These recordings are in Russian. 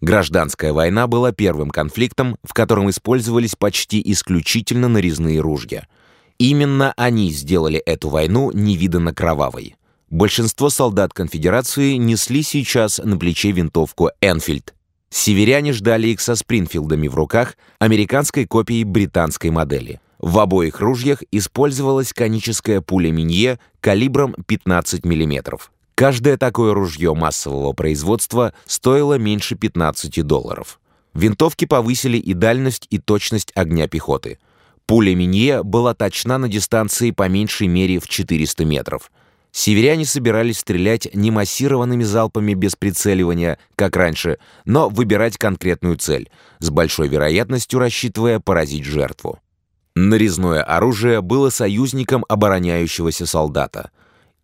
Гражданская война была первым конфликтом, в котором использовались почти исключительно нарезные ружья. Именно они сделали эту войну невиданно кровавой. Большинство солдат конфедерации несли сейчас на плече винтовку «Энфильд». Северяне ждали их со Спринфилдами в руках, американской копией британской модели. В обоих ружьях использовалась коническая пуля Минье калибром 15 миллиметров. Каждое такое ружье массового производства стоило меньше 15 долларов. Винтовки повысили и дальность, и точность огня пехоты. Пуля Минье была точна на дистанции по меньшей мере в 400 метров. Северяне собирались стрелять не массированными залпами без прицеливания, как раньше, но выбирать конкретную цель, с большой вероятностью рассчитывая поразить жертву. Нарезное оружие было союзником обороняющегося солдата.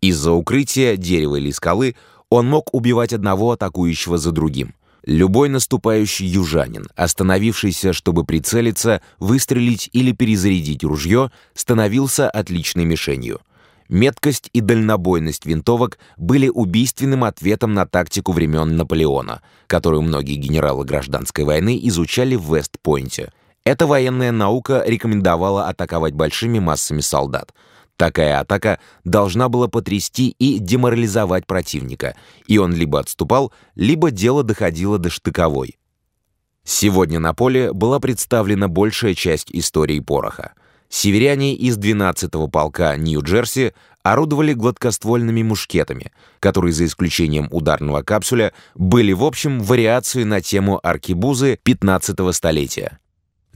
Из-за укрытия, дерева или скалы он мог убивать одного атакующего за другим. Любой наступающий южанин, остановившийся, чтобы прицелиться, выстрелить или перезарядить ружье, становился отличной мишенью. Меткость и дальнобойность винтовок были убийственным ответом на тактику времен Наполеона, которую многие генералы гражданской войны изучали в Вест-Пойнте. Эта военная наука рекомендовала атаковать большими массами солдат – Такая атака должна была потрясти и деморализовать противника, и он либо отступал, либо дело доходило до штыковой. Сегодня на поле была представлена большая часть истории пороха. Северяне из 12-го полка Нью-Джерси орудовали гладкоствольными мушкетами, которые, за исключением ударного капсуля, были в общем вариацией на тему аркебузы 15-го столетия.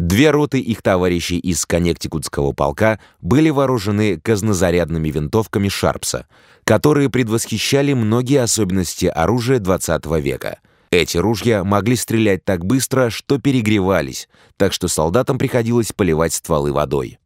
Две роты их товарищей из Коннектикутского полка были вооружены казнозарядными винтовками Шарпса, которые предвосхищали многие особенности оружия XX века. Эти ружья могли стрелять так быстро, что перегревались, так что солдатам приходилось поливать стволы водой.